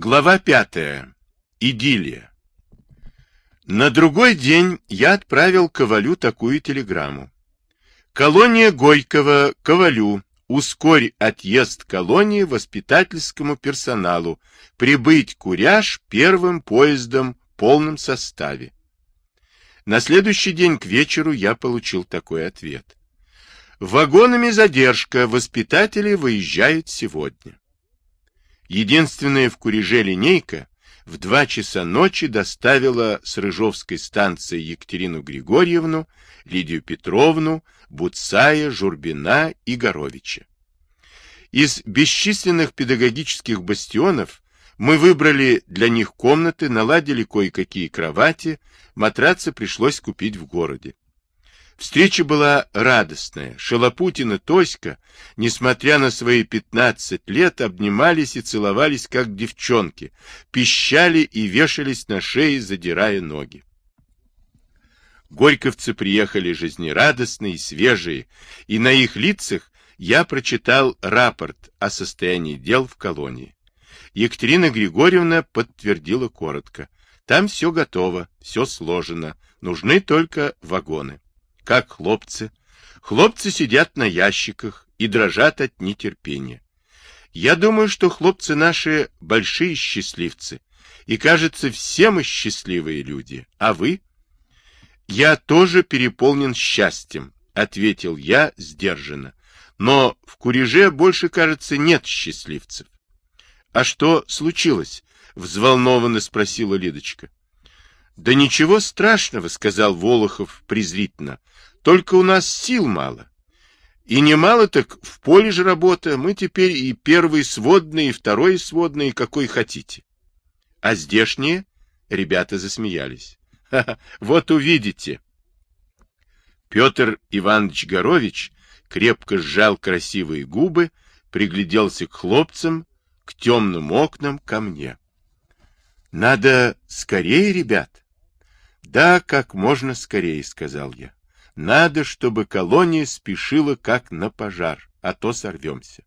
Глава пятая. Идиллия. На другой день я отправил Ковалю такую телеграмму. Колония Горького, Ковалю, ускорь отъезд колонии воспитательскому персоналу, прибыть Куряж первым поездом в полном составе. На следующий день к вечеру я получил такой ответ. Вагонами задержка, воспитатели выезжают сегодня. Единственная в Куреже линейка в два часа ночи доставила с Рыжовской станции Екатерину Григорьевну, Лидию Петровну, Буцая, Журбина и Горовича. Из бесчисленных педагогических бастионов мы выбрали для них комнаты, наладили кое-какие кровати, матрацы пришлось купить в городе. Встреча была радостная. Шалопутин и Тоська, несмотря на свои пятнадцать лет, обнимались и целовались, как девчонки, пищали и вешались на шее, задирая ноги. Горьковцы приехали жизнерадостные свежие, и на их лицах я прочитал рапорт о состоянии дел в колонии. Екатерина Григорьевна подтвердила коротко. Там все готово, все сложено, нужны только вагоны. Как хлопцы? Хлопцы сидят на ящиках и дрожат от нетерпения. Я думаю, что хлопцы наши большие счастливцы. И, кажется, все мы счастливые люди. А вы? Я тоже переполнен счастьем, ответил я сдержанно. Но в Куреже больше, кажется, нет счастливцев. А что случилось? Взволнованно спросила Лидочка. Да ничего страшного, сказал Волохов презрительно. Только у нас сил мало. И немало так в поле же работа. Мы теперь и первый сводный, и второй сводный, какой хотите. А здешние? Ребята засмеялись. Ха -ха, вот увидите. Петр Иванович Горович крепко сжал красивые губы, пригляделся к хлопцам, к темным окнам, ко мне. Надо скорее, ребят. Да, как можно скорее, сказал я. Надо, чтобы колония спешила как на пожар, а то сорвемся.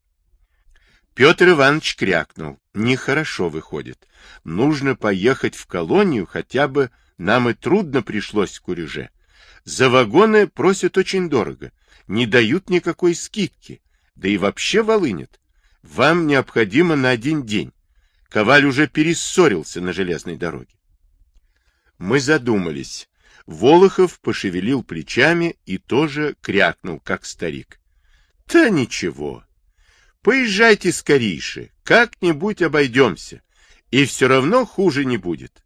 Петр Иванович крякнул. Нехорошо выходит. Нужно поехать в колонию, хотя бы нам и трудно пришлось в Куреже. За вагоны просят очень дорого, не дают никакой скидки, да и вообще волынят. Вам необходимо на один день. Коваль уже перессорился на железной дороге. Мы задумались. Волохов пошевелил плечами и тоже крякнул, как старик. — Да ничего. Поезжайте скорейше, как-нибудь обойдемся, и все равно хуже не будет.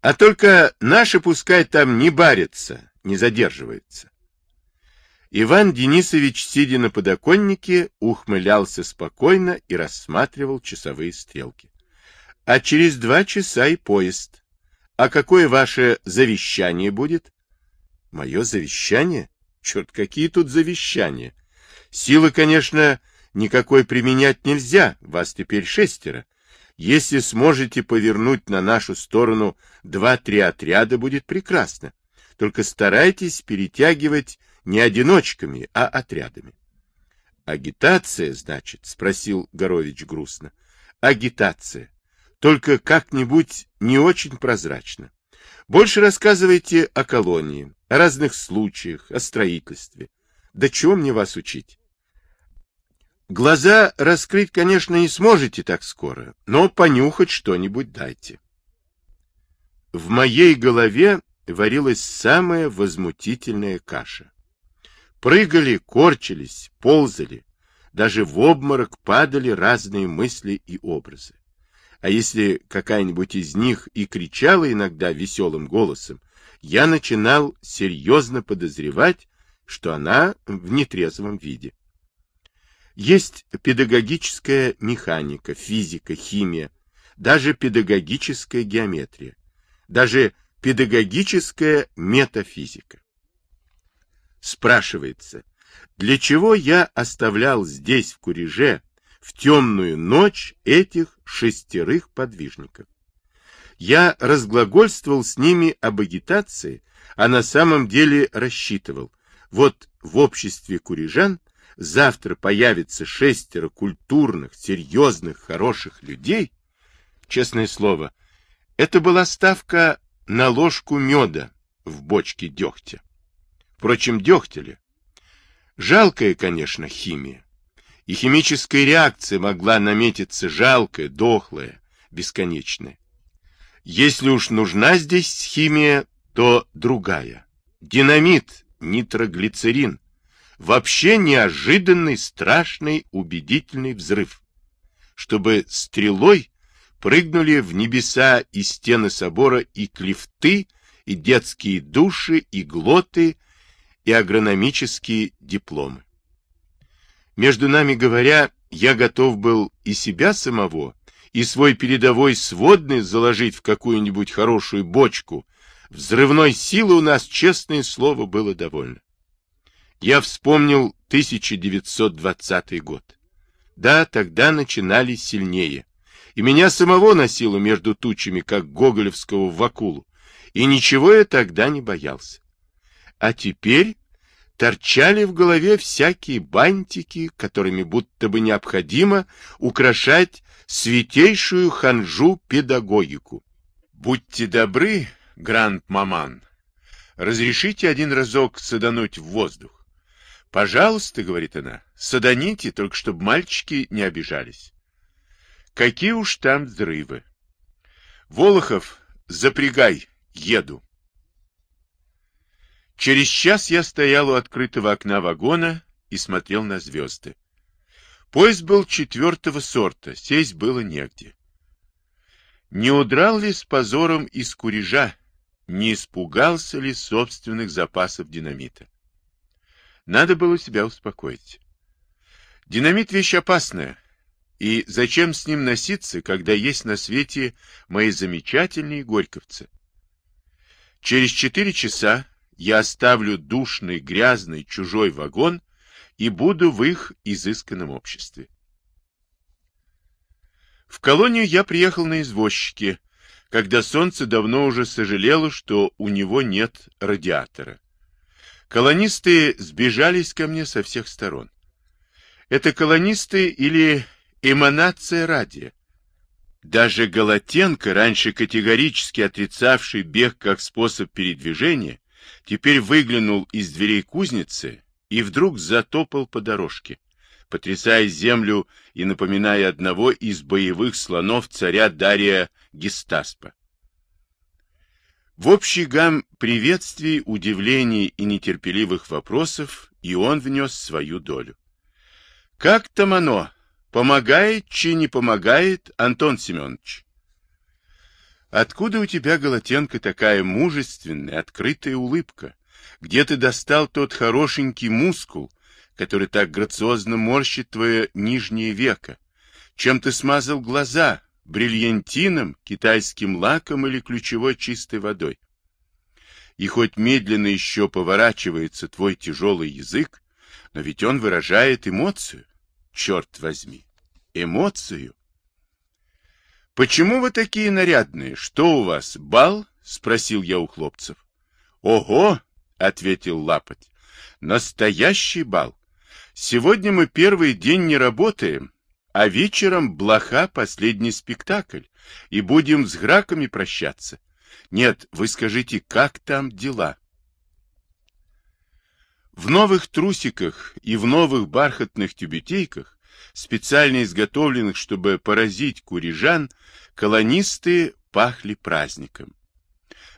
А только наши пускай там не барятся, не задерживаются. Иван Денисович, сидя на подоконнике, ухмылялся спокойно и рассматривал часовые стрелки. А через два часа и поезд. А какое ваше завещание будет? Мое завещание? Черт, какие тут завещания? Силы, конечно, никакой применять нельзя, вас теперь шестеро. Если сможете повернуть на нашу сторону два-три отряда, будет прекрасно. Только старайтесь перетягивать не одиночками, а отрядами. Агитация, значит, спросил Горович грустно. Агитация только как-нибудь не очень прозрачно. Больше рассказывайте о колонии, о разных случаях, о строительстве. Да чего мне вас учить? Глаза раскрыть, конечно, не сможете так скоро, но понюхать что-нибудь дайте. В моей голове варилась самая возмутительная каша. Прыгали, корчились, ползали, даже в обморок падали разные мысли и образы. А если какая-нибудь из них и кричала иногда веселым голосом, я начинал серьезно подозревать, что она в нетрезвом виде. Есть педагогическая механика, физика, химия, даже педагогическая геометрия, даже педагогическая метафизика. Спрашивается, для чего я оставлял здесь, в Куреже, в темную ночь этих шестерых подвижников. Я разглагольствовал с ними об агитации, а на самом деле рассчитывал. Вот в обществе курижан завтра появится шестеро культурных, серьезных, хороших людей, честное слово, это была ставка на ложку меда в бочке дегтя. Впрочем, дегтя ли? Жалкая, конечно, химия. И химическая реакция могла наметиться жалкая, дохлая, бесконечная. Если уж нужна здесь химия, то другая. Динамит, нитроглицерин. Вообще неожиданный, страшный, убедительный взрыв. Чтобы стрелой прыгнули в небеса и стены собора и клифты, и детские души, и глоты, и агрономические дипломы. Между нами говоря, я готов был и себя самого, и свой передовой сводный заложить в какую-нибудь хорошую бочку. Взрывной силы у нас, честное слово, было довольно. Я вспомнил 1920 год. Да, тогда начинали сильнее. И меня самого носило между тучами, как гоголевского вакулу. И ничего я тогда не боялся. А теперь торчали в голове всякие бантики, которыми будто бы необходимо украшать святейшую ханжу педагогику. Будьте добры, гранд-маман, разрешите один разок садануть в воздух. Пожалуйста, говорит она, саданите, только чтобы мальчики не обижались. Какие уж там взрывы. Волохов, запрягай, еду. Через час я стоял у открытого окна вагона и смотрел на звезды. Поезд был четвертого сорта, сесть было негде. Не удрал ли с позором из курежа, не испугался ли собственных запасов динамита? Надо было себя успокоить. Динамит вещь опасная, и зачем с ним носиться, когда есть на свете мои замечательные горьковцы? Через четыре часа я оставлю душный, грязный, чужой вагон и буду в их изысканном обществе. В колонию я приехал на извозчике, когда солнце давно уже сожалело, что у него нет радиатора. Колонисты сбежались ко мне со всех сторон. Это колонисты или эманация радия? Даже Голотенко, раньше категорически отрицавший бег как способ передвижения, теперь выглянул из дверей кузницы и вдруг затопал по дорожке, потрясая землю и напоминая одного из боевых слонов царя Дария Гестаспа. В общий гам приветствий, удивлений и нетерпеливых вопросов и он внес свою долю. «Как там оно? Помогает, чи не помогает, Антон Семенович?» Откуда у тебя, Голотенко, такая мужественная, открытая улыбка? Где ты достал тот хорошенький мускул, который так грациозно морщит твое нижнее веко? Чем ты смазал глаза? Бриллиантином, китайским лаком или ключевой чистой водой? И хоть медленно еще поворачивается твой тяжелый язык, но ведь он выражает эмоцию. Черт возьми, эмоцию. «Почему вы такие нарядные? Что у вас, бал?» — спросил я у хлопцев. «Ого!» — ответил Лапоть. «Настоящий бал. Сегодня мы первый день не работаем, а вечером блоха последний спектакль, и будем с граками прощаться. Нет, вы скажите, как там дела?» В новых трусиках и в новых бархатных тюбетейках специально изготовленных, чтобы поразить курижан, колонисты пахли праздником.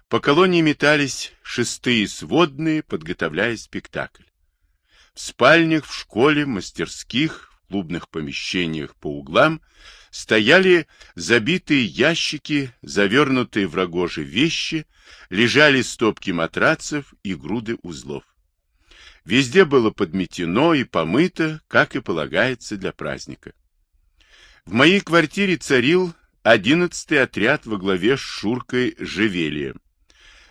По колонии метались шестые сводные, подготовляя спектакль. В спальнях, в школе, мастерских, в клубных помещениях по углам стояли забитые ящики, завернутые в рогожи вещи, лежали стопки матрацев и груды узлов. Везде было подметено и помыто, как и полагается для праздника. В моей квартире царил одиннадцатый отряд во главе с Шуркой Живелием.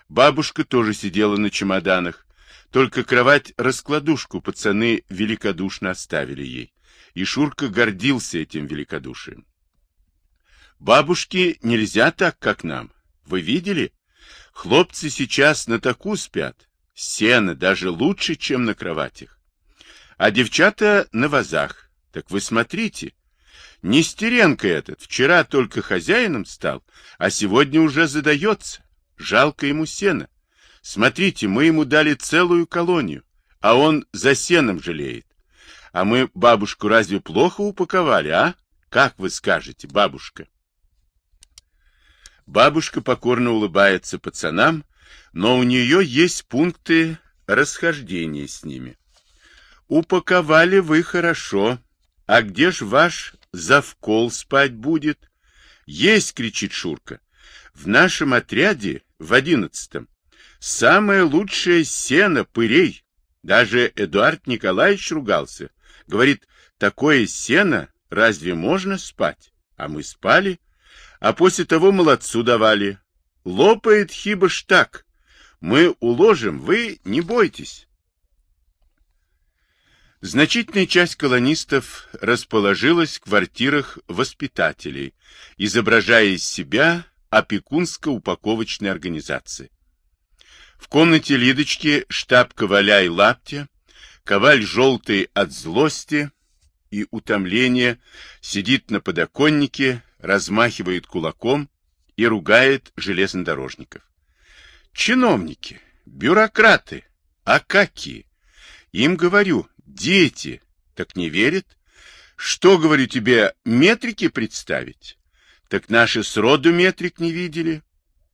Бабушка тоже сидела на чемоданах, только кровать-раскладушку пацаны великодушно оставили ей, и Шурка гордился этим великодушием. Бабушке нельзя так, как нам. Вы видели? Хлопцы сейчас на таку спят, Сено даже лучше, чем на кроватях. А девчата на вазах. Так вы смотрите. Нестеренко этот вчера только хозяином стал, а сегодня уже задается. Жалко ему сена. Смотрите, мы ему дали целую колонию, а он за сеном жалеет. А мы бабушку разве плохо упаковали, а? Как вы скажете, бабушка? Бабушка покорно улыбается пацанам, но у нее есть пункты расхождения с ними. Упаковали вы хорошо. А где ж ваш завкол спать будет? Есть, кричит Шурка. В нашем отряде, в одиннадцатом, самое лучшее сено пырей. Даже Эдуард Николаевич ругался. Говорит, такое сено разве можно спать? А мы спали. А после того молодцу давали. Лопает хибаш так. Мы уложим, вы не бойтесь. Значительная часть колонистов расположилась в квартирах воспитателей, изображая из себя опекунско-упаковочной организации. В комнате Лидочки штаб Коваля и Лаптя, Коваль желтый от злости и утомления, сидит на подоконнике, размахивает кулаком и ругает железнодорожников. Чиновники, бюрократы, а какие? Им говорю, дети, так не верят. Что, говорю тебе, метрики представить? Так наши сроду метрик не видели.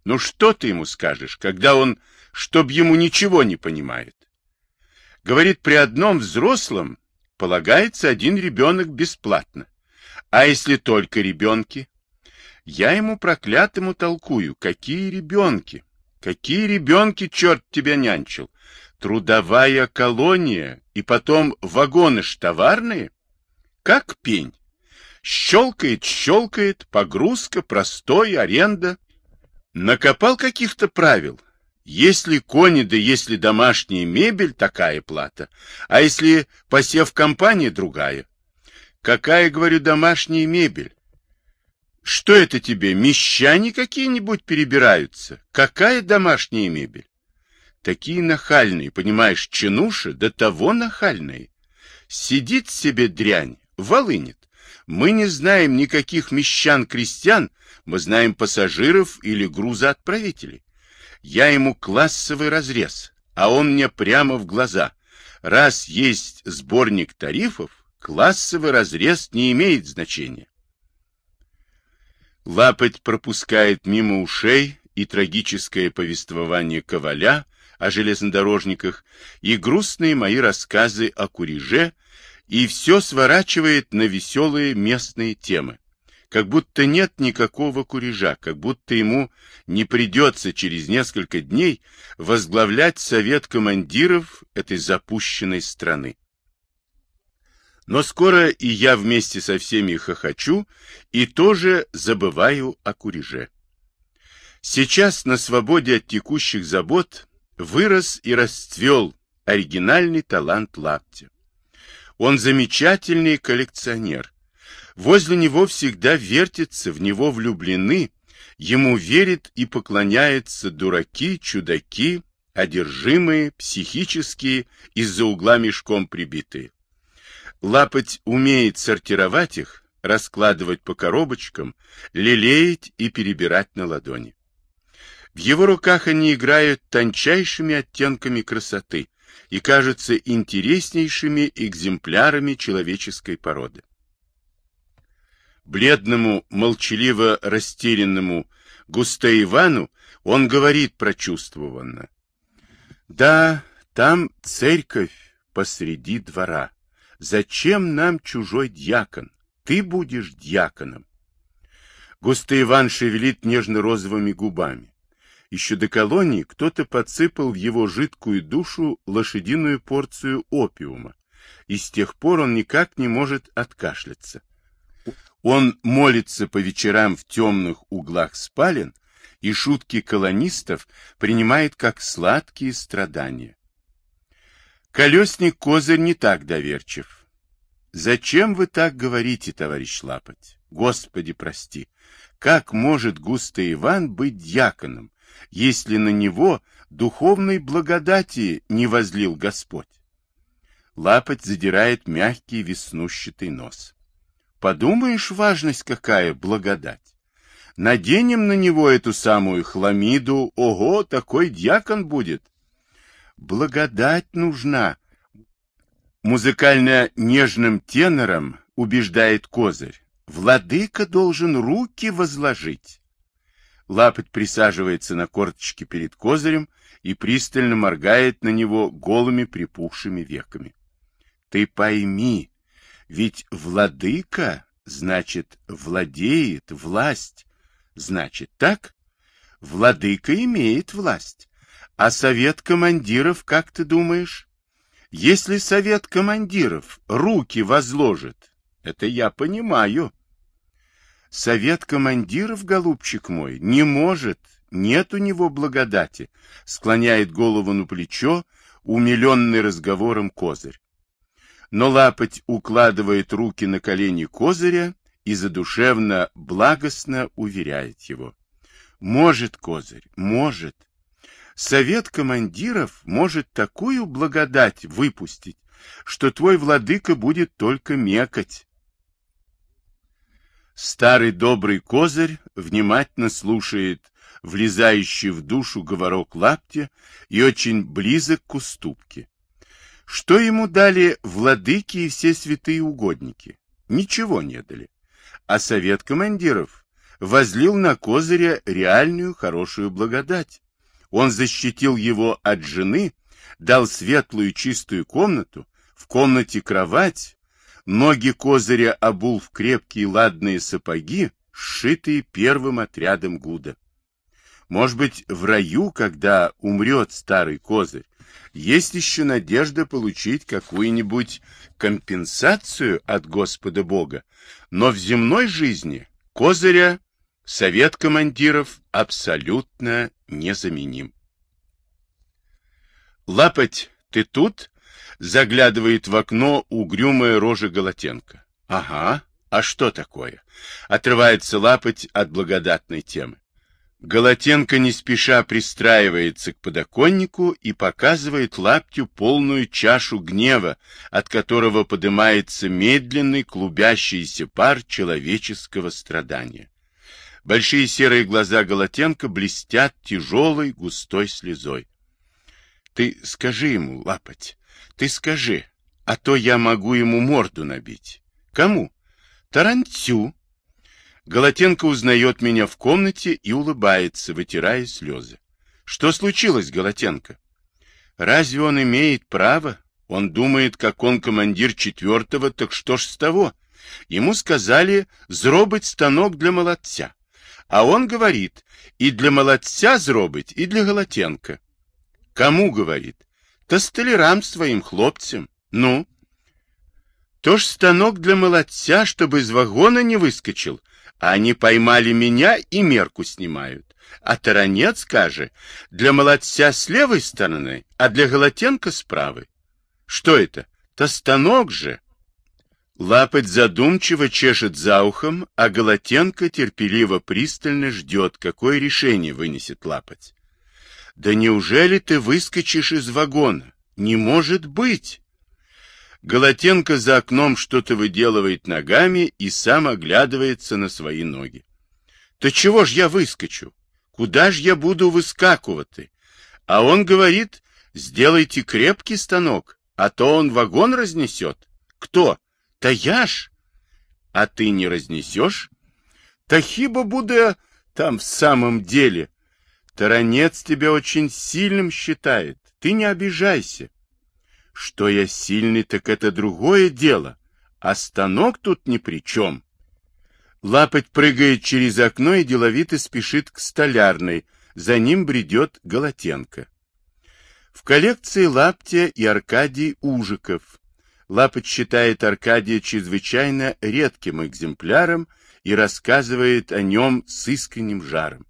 Ну что ты ему скажешь, когда он, чтоб ему ничего не понимает? Говорит, при одном взрослом полагается один ребенок бесплатно. А если только ребенки? Я ему проклятому толкую. Какие ребенки? Какие ребенки, черт тебя нянчил? Трудовая колония и потом вагоны ж товарные? Как пень. Щелкает, щелкает, погрузка, простой, аренда. Накопал каких-то правил. Если кони, да если домашняя мебель, такая плата. А если посев компании, другая. Какая, говорю, домашняя мебель? Что это тебе, мещане какие-нибудь перебираются? Какая домашняя мебель? Такие нахальные, понимаешь, чинуши, до того нахальные. Сидит себе дрянь, волынет. Мы не знаем никаких мещан-крестьян, мы знаем пассажиров или грузоотправителей. Я ему классовый разрез, а он мне прямо в глаза. Раз есть сборник тарифов, классовый разрез не имеет значения. Лапоть пропускает мимо ушей и трагическое повествование Коваля о железнодорожниках, и грустные мои рассказы о Куриже, и все сворачивает на веселые местные темы. Как будто нет никакого Курижа, как будто ему не придется через несколько дней возглавлять совет командиров этой запущенной страны. Но скоро и я вместе со всеми хохочу и тоже забываю о куриже. Сейчас на свободе от текущих забот вырос и расцвел оригинальный талант лаптя. Он замечательный коллекционер. Возле него всегда вертятся, в него влюблены, ему верят и поклоняются дураки, чудаки, одержимые, психические, из-за угла мешком прибитые. Лапоть умеет сортировать их, раскладывать по коробочкам, лелеять и перебирать на ладони. В его руках они играют тончайшими оттенками красоты и кажутся интереснейшими экземплярами человеческой породы. Бледному, молчаливо растерянному Густе Ивану он говорит прочувствованно. Да, там церковь посреди двора. Зачем нам чужой дьякон? Ты будешь дьяконом. Густой Иван шевелит нежно-розовыми губами. Еще до колонии кто-то подсыпал в его жидкую душу лошадиную порцию опиума, и с тех пор он никак не может откашляться. Он молится по вечерам в темных углах спален, и шутки колонистов принимает как сладкие страдания. Колесник Козырь не так доверчив. Зачем вы так говорите, товарищ Лапоть? Господи, прости. Как может Густо Иван быть дьяконом, если на него духовной благодати не возлил Господь? Лапоть задирает мягкий веснущатый нос. подумаешь, важность какая, благодать. Наденем на него эту самую хламиду, ого, такой дьякон будет. Благодать нужна. Музыкально нежным тенором убеждает козырь. Владыка должен руки возложить. Лапоть присаживается на корточки перед козырем и пристально моргает на него голыми припухшими веками. Ты пойми, ведь владыка, значит, владеет, власть, значит, так? Владыка имеет власть. А совет командиров, как ты думаешь? Если совет командиров руки возложит, это я понимаю. Совет командиров, голубчик мой, не может, нет у него благодати, склоняет голову на плечо, умиленный разговором козырь. Но лапоть укладывает руки на колени козыря и задушевно, благостно уверяет его. Может, козырь, может. Совет командиров может такую благодать выпустить, что твой владыка будет только мекать. Старый добрый козырь внимательно слушает влезающий в душу говорок лапти и очень близок к уступке. Что ему дали владыки и все святые угодники? Ничего не дали. А совет командиров возлил на козыря реальную хорошую благодать. Он защитил его от жены, дал светлую чистую комнату, в комнате кровать, Ноги козыря обул в крепкие ладные сапоги, сшитые первым отрядом Гуда. Может быть, в раю, когда умрет старый козырь, есть еще надежда получить какую-нибудь компенсацию от Господа Бога, но в земной жизни козыря совет командиров абсолютно незаменим. Лапоть, ты тут? Заглядывает в окно угрюмая рожа Голотенко. Ага, а что такое? Отрывается лапоть от благодатной темы. Голотенко не спеша пристраивается к подоконнику и показывает лаптю полную чашу гнева, от которого поднимается медленный клубящийся пар человеческого страдания. Большие серые глаза Голотенко блестят тяжелой густой слезой. Ты скажи ему, лапоть, ты скажи, а то я могу ему морду набить. Кому? Тарантю. Голотенко узнает меня в комнате и улыбается, вытирая слезы. Что случилось, Голотенко? Разве он имеет право? Он думает, как он командир четвертого, так что ж с того? Ему сказали зробить станок для молодца. А он говорит, и для молодца зробить, и для Голотенко. Кому говорит? Та столярам своим хлопцам. Ну? То ж станок для молодца, чтобы из вагона не выскочил. А они поймали меня и мерку снимают. А таранец, скажет, для молодца с левой стороны, а для Голотенко с правой. Что это? То станок же. Лапоть задумчиво чешет за ухом, а Голотенко терпеливо пристально ждет, какое решение вынесет Лапоть. Да неужели ты выскочишь из вагона? Не может быть! Голотенко за окном что-то выделывает ногами и сам оглядывается на свои ноги. То чего ж я выскочу? Куда ж я буду выскакивать? А он говорит, сделайте крепкий станок, а то он вагон разнесет. Кто? Да я ж. А ты не разнесешь? Та хиба буду там в самом деле. Таранец тебя очень сильным считает. Ты не обижайся. Что я сильный, так это другое дело. А станок тут ни при чем. Лапоть прыгает через окно и деловито спешит к столярной. За ним бредет Голотенко. В коллекции Лаптя и Аркадий Ужиков. Лапоть считает Аркадия чрезвычайно редким экземпляром и рассказывает о нем с искренним жаром.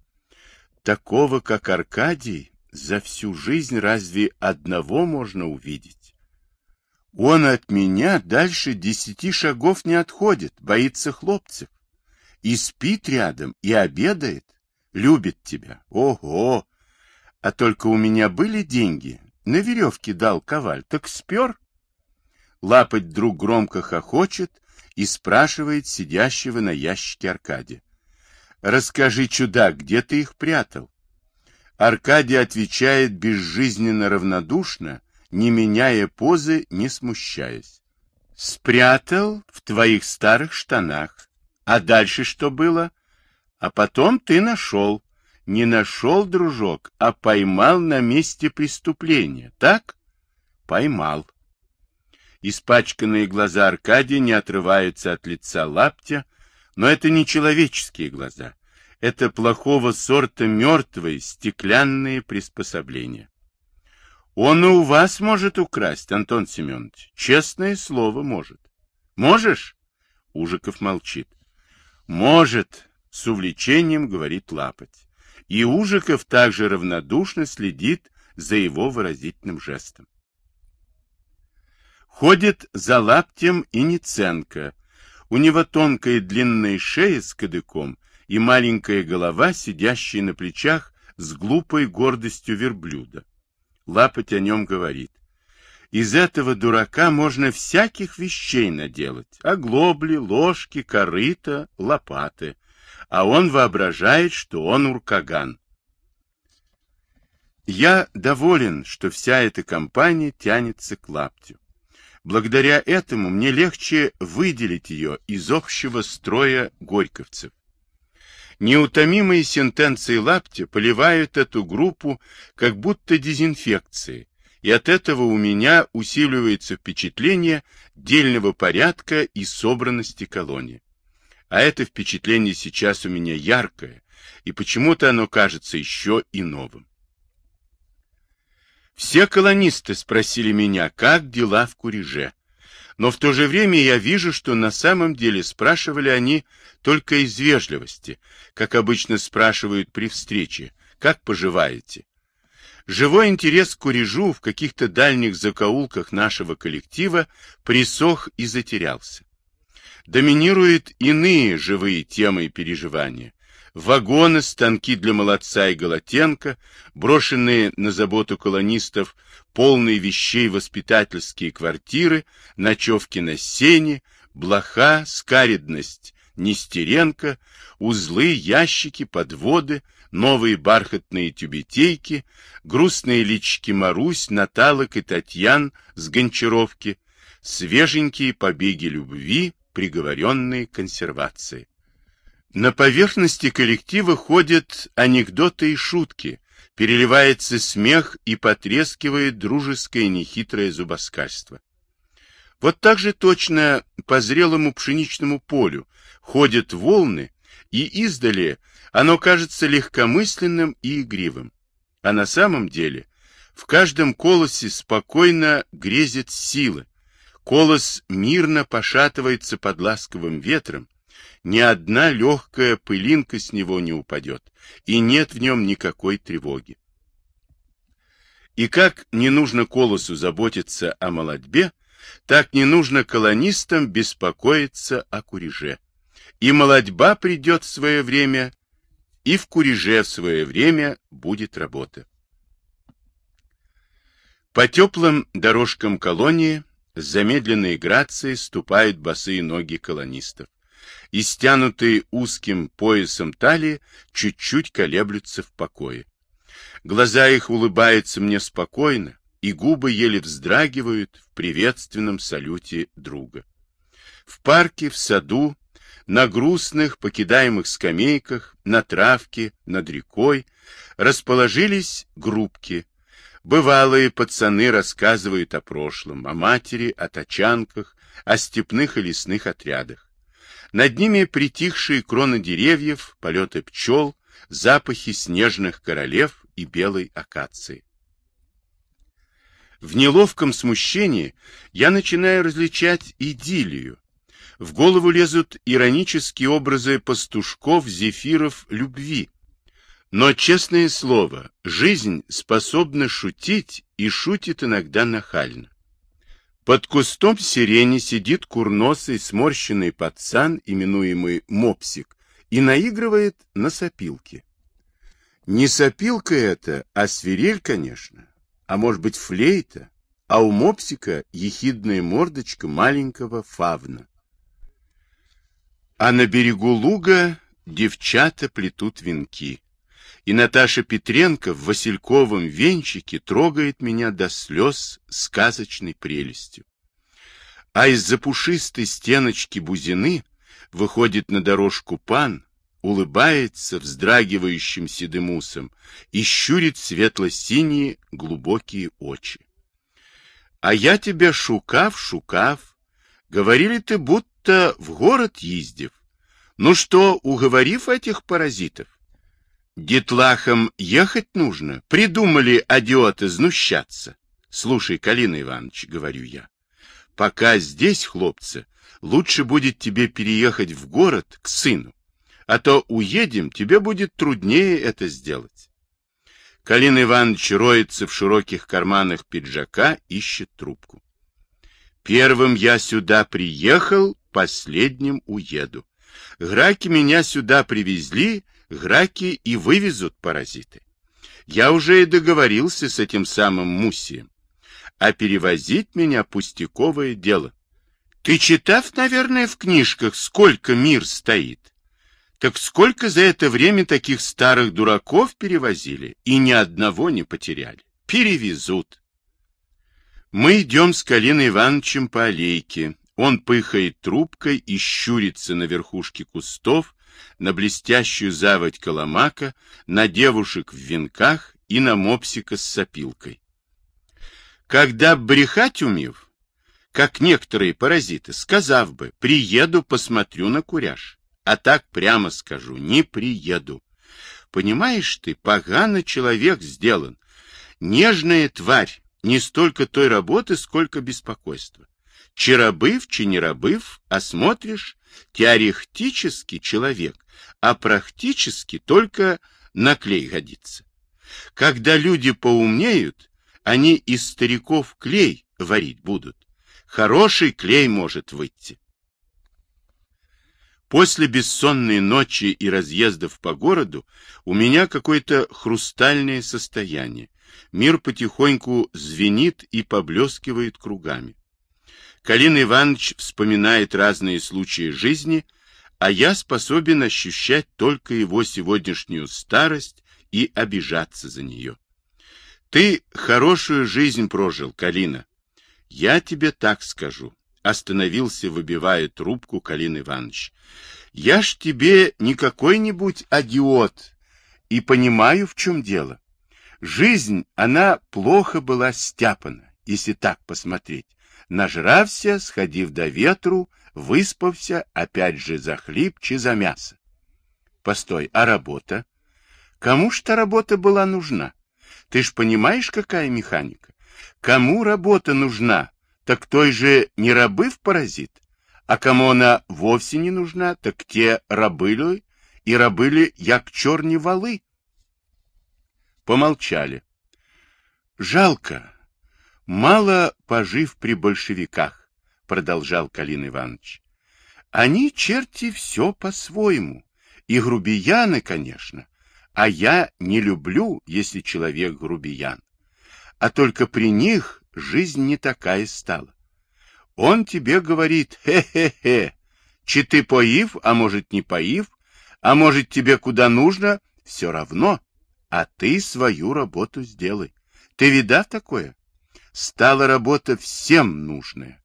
Такого, как Аркадий, за всю жизнь разве одного можно увидеть? Он от меня дальше десяти шагов не отходит, боится хлопцев. И спит рядом, и обедает, любит тебя. Ого! А только у меня были деньги, на веревке дал коваль, так спер. Лапоть вдруг громко хохочет и спрашивает сидящего на ящике Аркадия. «Расскажи, чудак, где ты их прятал?» Аркадий отвечает безжизненно равнодушно, не меняя позы, не смущаясь. «Спрятал в твоих старых штанах. А дальше что было? А потом ты нашел. Не нашел, дружок, а поймал на месте преступления, так? Поймал. Испачканные глаза Аркадия не отрываются от лица лаптя, но это не человеческие глаза. Это плохого сорта мертвые стеклянные приспособления. Он и у вас может украсть, Антон Семенович. Честное слово, может. Можешь? Ужиков молчит. Может, с увлечением говорит Лапоть. И Ужиков также равнодушно следит за его выразительным жестом. Ходит за лаптем и Ниценко. У него тонкая длинная шея с кадыком и маленькая голова, сидящая на плечах с глупой гордостью верблюда. Лапоть о нем говорит. Из этого дурака можно всяких вещей наделать. Оглобли, ложки, корыта, лопаты. А он воображает, что он уркаган. Я доволен, что вся эта компания тянется к лаптю. Благодаря этому мне легче выделить ее из общего строя горьковцев. Неутомимые сентенции лаптя поливают эту группу как будто дезинфекцией, и от этого у меня усиливается впечатление дельного порядка и собранности колонии. А это впечатление сейчас у меня яркое, и почему-то оно кажется еще и новым. Все колонисты спросили меня, как дела в Куреже. Но в то же время я вижу, что на самом деле спрашивали они только из вежливости, как обычно спрашивают при встрече, как поживаете. Живой интерес к Курежу в каких-то дальних закоулках нашего коллектива присох и затерялся. Доминируют иные живые темы и переживания, вагоны, станки для молодца и Голотенко, брошенные на заботу колонистов, полные вещей воспитательские квартиры, ночевки на сене, блоха, скаридность, Нестеренко, узлы, ящики, подводы, новые бархатные тюбетейки, грустные лички Марусь, Наталок и Татьян с Гончаровки, свеженькие побеги любви, приговоренные к консервации. На поверхности коллектива ходят анекдоты и шутки, переливается смех и потрескивает дружеское нехитрое зубоскальство. Вот так же точно по зрелому пшеничному полю ходят волны, и издали оно кажется легкомысленным и игривым. А на самом деле в каждом колосе спокойно грезит сила. Колос мирно пошатывается под ласковым ветром, ни одна легкая пылинка с него не упадет, и нет в нем никакой тревоги. И как не нужно колосу заботиться о молодьбе, так не нужно колонистам беспокоиться о куреже. И молодьба придет в свое время, и в куреже в свое время будет работа. По теплым дорожкам колонии с замедленной грацией ступают босые ноги колонистов и стянутые узким поясом талии чуть-чуть колеблются в покое. Глаза их улыбаются мне спокойно, и губы еле вздрагивают в приветственном салюте друга. В парке, в саду, на грустных, покидаемых скамейках, на травке, над рекой расположились группки. Бывалые пацаны рассказывают о прошлом, о матери, о тачанках, о степных и лесных отрядах. Над ними притихшие кроны деревьев, полеты пчел, запахи снежных королев и белой акации. В неловком смущении я начинаю различать идиллию. В голову лезут иронические образы пастушков, зефиров, любви. Но, честное слово, жизнь способна шутить и шутит иногда нахально. Под кустом сирени сидит курносый сморщенный пацан, именуемый Мопсик, и наигрывает на сопилке. Не сопилка это, а свирель, конечно, а может быть флейта, а у Мопсика ехидная мордочка маленького фавна. А на берегу луга девчата плетут венки. И Наташа Петренко в васильковом венчике трогает меня до слез сказочной прелестью. А из-за пушистой стеночки бузины выходит на дорожку пан, улыбается вздрагивающим седым усом и щурит светло-синие глубокие очи. А я тебя шукав, шукав, говорили ты, будто в город ездив. Ну что, уговорив этих паразитов? Детлахам ехать нужно. Придумали адиоты знущаться. Слушай, Калина Иванович, говорю я, пока здесь, хлопцы, лучше будет тебе переехать в город к сыну, а то уедем, тебе будет труднее это сделать. Калин Иванович роется в широких карманах пиджака, ищет трубку. Первым я сюда приехал, последним уеду. Граки меня сюда привезли, граки и вывезут паразиты. Я уже и договорился с этим самым Мусием. А перевозить меня пустяковое дело. Ты читав, наверное, в книжках, сколько мир стоит? Так сколько за это время таких старых дураков перевозили, и ни одного не потеряли? Перевезут. Мы идем с Калиной Ивановичем по аллейке. Он пыхает трубкой и щурится на верхушке кустов, на блестящую заводь коломака, на девушек в венках и на мопсика с сопилкой. Когда брехать умев, как некоторые паразиты, сказав бы, приеду, посмотрю на куряж, а так прямо скажу, не приеду. Понимаешь ты, погано человек сделан, нежная тварь, не столько той работы, сколько беспокойства. Черобыв, чи не рабыв, осмотришь, теоретически человек, а практически только на клей годится. Когда люди поумнеют, они из стариков клей варить будут. Хороший клей может выйти. После бессонной ночи и разъездов по городу у меня какое-то хрустальное состояние. Мир потихоньку звенит и поблескивает кругами. Калин Иванович вспоминает разные случаи жизни, а я способен ощущать только его сегодняшнюю старость и обижаться за нее. Ты хорошую жизнь прожил, Калина. Я тебе так скажу. Остановился, выбивая трубку Калин Иванович. Я ж тебе не какой-нибудь агиот и понимаю, в чем дело. Жизнь, она плохо была стяпана, если так посмотреть. Нажрався, сходив до ветру, выспався, опять же захлипче за мясо. Постой, а работа? Кому ж та работа была нужна? Ты ж понимаешь, какая механика? Кому работа нужна? Так той же не рабы в паразит. А кому она вовсе не нужна, так те рабыли и рабыли, як черни валы. Помолчали. Жалко. Мало пожив при большевиках, продолжал Калин Иванович. Они, черти, все по-своему. И грубияны, конечно. А я не люблю, если человек грубиян. А только при них жизнь не такая стала. Он тебе говорит, хе-хе-хе, чи ты поив, а может не поив, а может тебе куда нужно, все равно а ты свою работу сделай. Ты видав такое? Стала работа всем нужная.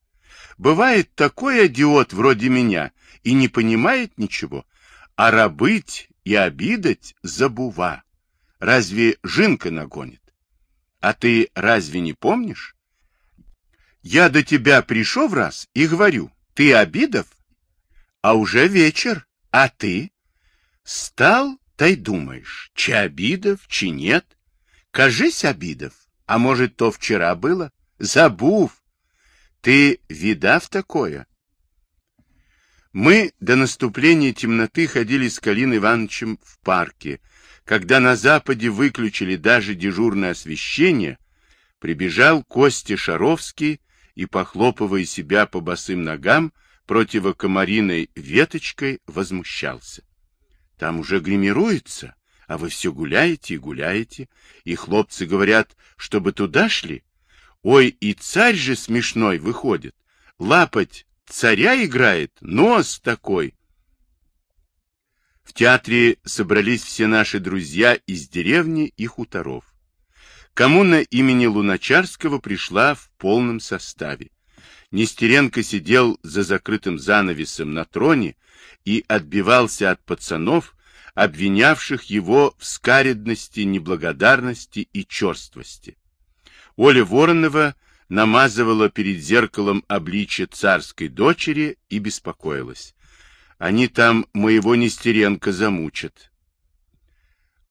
Бывает такой идиот вроде меня и не понимает ничего, а рабыть и обидать забува. Разве жинка нагонит? А ты разве не помнишь? Я до тебя пришел раз и говорю, ты обидов? А уже вечер, а ты? Стал Та думаешь, чи обидов, чи нет? Кажись, обидов, а может, то вчера было? Забув. Ты видав такое? Мы до наступления темноты ходили с Калин Ивановичем в парке. Когда на западе выключили даже дежурное освещение, прибежал Костя Шаровский и, похлопывая себя по босым ногам, противокомариной веточкой возмущался. Там уже гримируется, а вы все гуляете и гуляете, и хлопцы говорят, чтобы туда шли. Ой, и царь же смешной выходит. Лапать царя играет, нос такой. В театре собрались все наши друзья из деревни и хуторов. Коммуна имени Луначарского пришла в полном составе. Нестеренко сидел за закрытым занавесом на троне и отбивался от пацанов, обвинявших его в скаредности, неблагодарности и черствости. Оля Воронова намазывала перед зеркалом обличье царской дочери и беспокоилась. Они там моего Нестеренко замучат.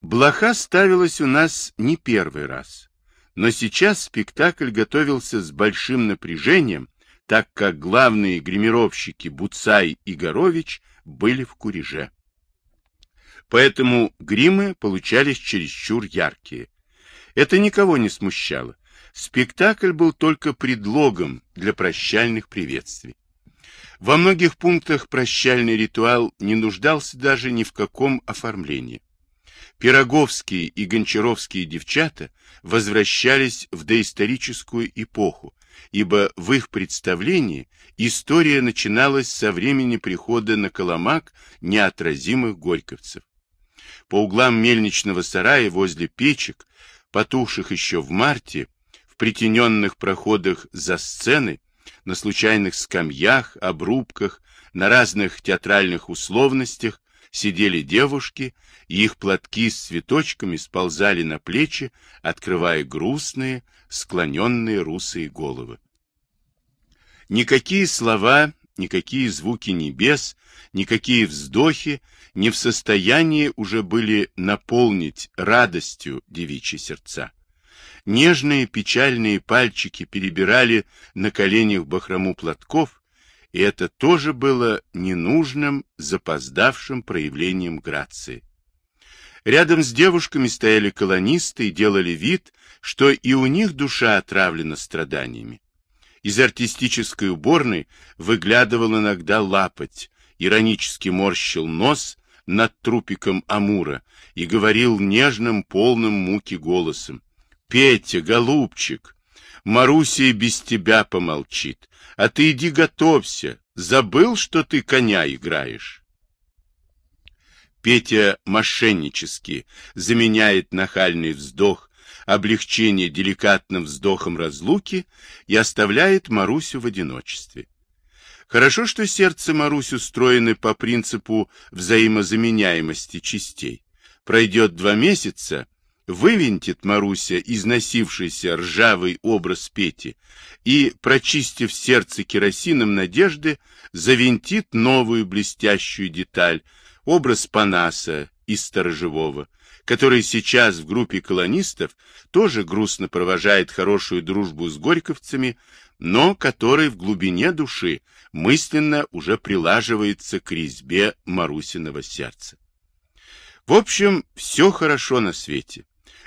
Блоха ставилась у нас не первый раз, но сейчас спектакль готовился с большим напряжением, так как главные гримировщики Буцай и Горович были в куреже. Поэтому гримы получались чересчур яркие. Это никого не смущало. Спектакль был только предлогом для прощальных приветствий. Во многих пунктах прощальный ритуал не нуждался даже ни в каком оформлении. Пироговские и гончаровские девчата возвращались в доисторическую эпоху, ибо в их представлении история начиналась со времени прихода на Коломак неотразимых горьковцев. По углам мельничного сарая возле печек, потухших еще в марте, в притененных проходах за сцены, на случайных скамьях, обрубках, на разных театральных условностях сидели девушки, и их платки с цветочками сползали на плечи, открывая грустные, склоненные русые головы. Никакие слова, никакие звуки небес, никакие вздохи не в состоянии уже были наполнить радостью девичьи сердца. Нежные печальные пальчики перебирали на коленях бахрому платков, и это тоже было ненужным, запоздавшим проявлением грации. Рядом с девушками стояли колонисты и делали вид, что и у них душа отравлена страданиями. Из артистической уборной выглядывал иногда лапоть, иронически морщил нос над трупиком Амура и говорил нежным, полным муки голосом. «Петя, голубчик, Маруся и без тебя помолчит, а ты иди готовься, забыл, что ты коня играешь?» Петя мошеннически заменяет нахальный вздох облегчение деликатным вздохом разлуки и оставляет Марусю в одиночестве. Хорошо, что сердце Марусь устроено по принципу взаимозаменяемости частей. Пройдет два месяца, вывинтит Маруся износившийся ржавый образ Пети и, прочистив сердце керосином надежды, завинтит новую блестящую деталь, образ Панаса из Сторожевого, который сейчас в группе колонистов тоже грустно провожает хорошую дружбу с горьковцами, но который в глубине души мысленно уже прилаживается к резьбе Марусиного сердца. В общем, все хорошо на свете.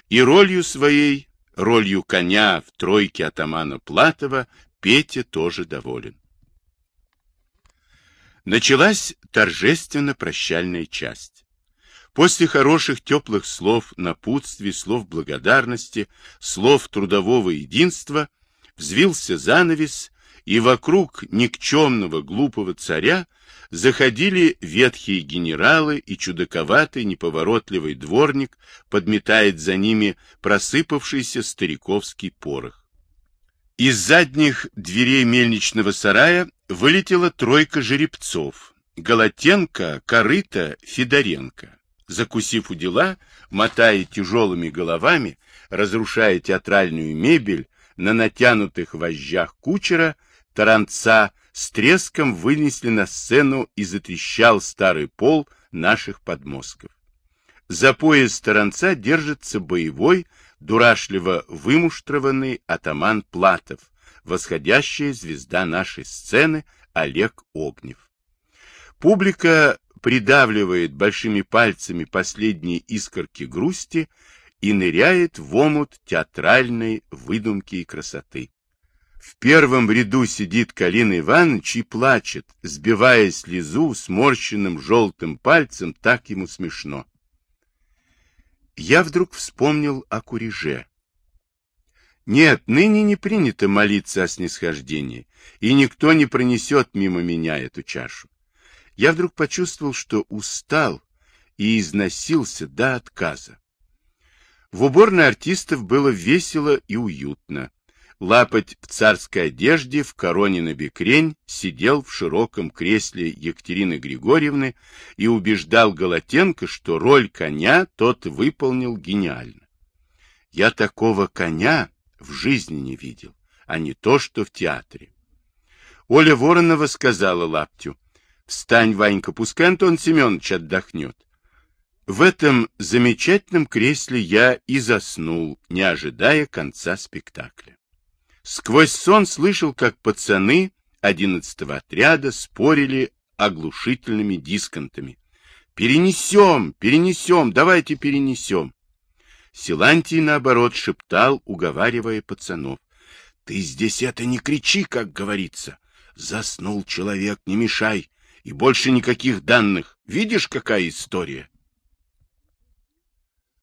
И ролью своей, ролью коня в тройке атамана Платова, Петя тоже доволен. Началась торжественно прощальная часть. После хороших теплых слов напутствий, слов благодарности, слов трудового единства взвился занавес, и вокруг никчемного глупого царя заходили ветхие генералы и чудаковатый неповоротливый дворник подметает за ними просыпавшийся стариковский порох. Из задних дверей мельничного сарая вылетела тройка жеребцов — Голотенко, Корыто, Федоренко закусив у дела, мотая тяжелыми головами, разрушая театральную мебель, на натянутых вожжах кучера, таранца с треском вынесли на сцену и затрещал старый пол наших подмостков. За пояс таранца держится боевой, дурашливо вымуштрованный атаман Платов, восходящая звезда нашей сцены Олег Огнев. Публика придавливает большими пальцами последние искорки грусти и ныряет в омут театральной выдумки и красоты. В первом ряду сидит Калина Иванович и плачет, сбивая слезу сморщенным желтым пальцем, так ему смешно. Я вдруг вспомнил о куреже. Нет, ныне не принято молиться о снисхождении, и никто не пронесет мимо меня эту чашу я вдруг почувствовал, что устал, и износился до отказа. В уборной артистов было весело и уютно. Лапоть в царской одежде, в короне на бекрень, сидел в широком кресле Екатерины Григорьевны и убеждал Голотенко, что роль коня тот выполнил гениально. Я такого коня в жизни не видел, а не то, что в театре. Оля Воронова сказала Лаптю, «Встань, Ванька, пускай Антон Семенович отдохнет». В этом замечательном кресле я и заснул, не ожидая конца спектакля. Сквозь сон слышал, как пацаны одиннадцатого отряда спорили оглушительными дисконтами. «Перенесем! Перенесем! Давайте перенесем!» Силантий, наоборот, шептал, уговаривая пацанов. «Ты здесь это не кричи, как говорится. Заснул человек, не мешай. И больше никаких данных. Видишь, какая история?»